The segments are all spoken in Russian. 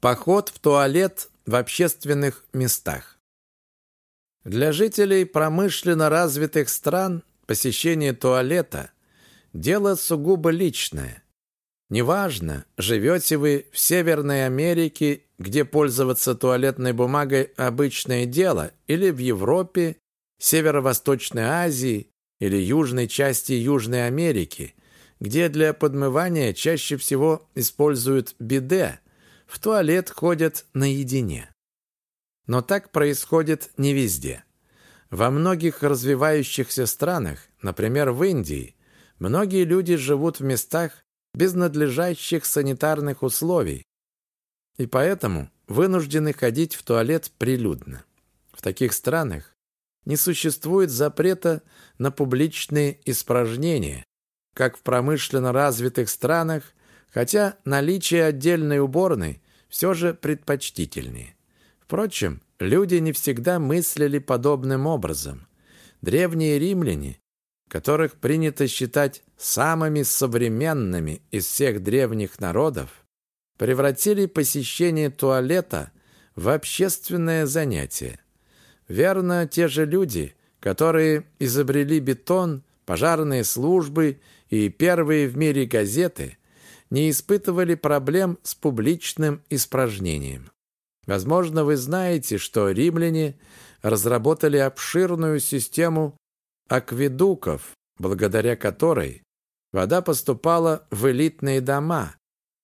Поход в туалет в общественных местах. Для жителей промышленно развитых стран посещение туалета – дело сугубо личное. Неважно, живете вы в Северной Америке, где пользоваться туалетной бумагой – обычное дело, или в Европе, Северо-Восточной Азии или южной части Южной Америки, где для подмывания чаще всего используют биде – в туалет ходят наедине. Но так происходит не везде. Во многих развивающихся странах, например, в Индии, многие люди живут в местах без надлежащих санитарных условий и поэтому вынуждены ходить в туалет прилюдно. В таких странах не существует запрета на публичные испражнения, как в промышленно развитых странах хотя наличие отдельной уборной все же предпочтительнее. Впрочем, люди не всегда мыслили подобным образом. Древние римляне, которых принято считать самыми современными из всех древних народов, превратили посещение туалета в общественное занятие. Верно, те же люди, которые изобрели бетон, пожарные службы и первые в мире газеты, не испытывали проблем с публичным испражнением. Возможно, вы знаете, что римляне разработали обширную систему акведуков, благодаря которой вода поступала в элитные дома,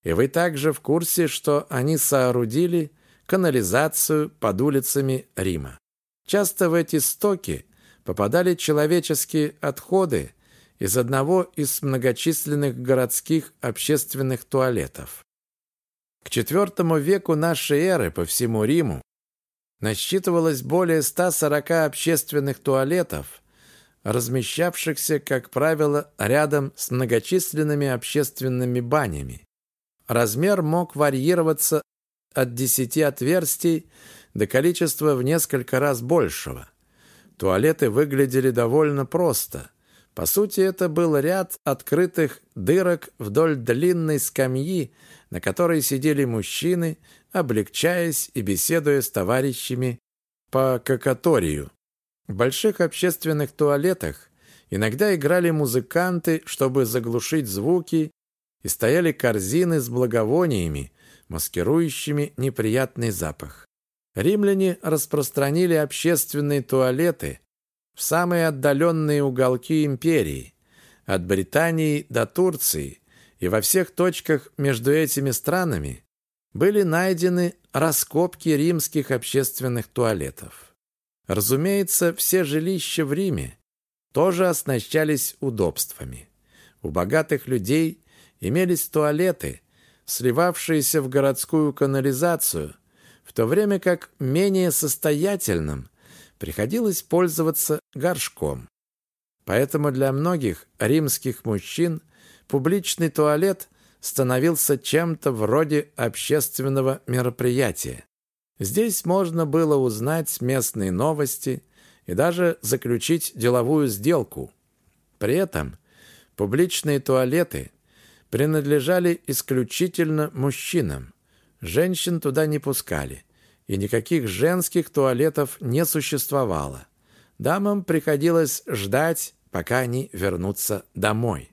и вы также в курсе, что они соорудили канализацию под улицами Рима. Часто в эти стоки попадали человеческие отходы, из одного из многочисленных городских общественных туалетов. К IV веку нашей эры по всему Риму насчитывалось более 140 общественных туалетов, размещавшихся, как правило, рядом с многочисленными общественными банями. Размер мог варьироваться от 10 отверстий до количества в несколько раз большего. Туалеты выглядели довольно просто – по сути, это был ряд открытых дырок вдоль длинной скамьи, на которой сидели мужчины, облегчаясь и беседуя с товарищами по какаторию. В больших общественных туалетах иногда играли музыканты, чтобы заглушить звуки, и стояли корзины с благовониями, маскирующими неприятный запах. Римляне распространили общественные туалеты – в самые отдаленные уголки империи, от Британии до Турции, и во всех точках между этими странами были найдены раскопки римских общественных туалетов. Разумеется, все жилища в Риме тоже оснащались удобствами. У богатых людей имелись туалеты, сливавшиеся в городскую канализацию, в то время как менее состоятельным приходилось пользоваться горшком. Поэтому для многих римских мужчин публичный туалет становился чем-то вроде общественного мероприятия. Здесь можно было узнать местные новости и даже заключить деловую сделку. При этом публичные туалеты принадлежали исключительно мужчинам. Женщин туда не пускали и никаких женских туалетов не существовало. Дамам приходилось ждать, пока они вернутся домой.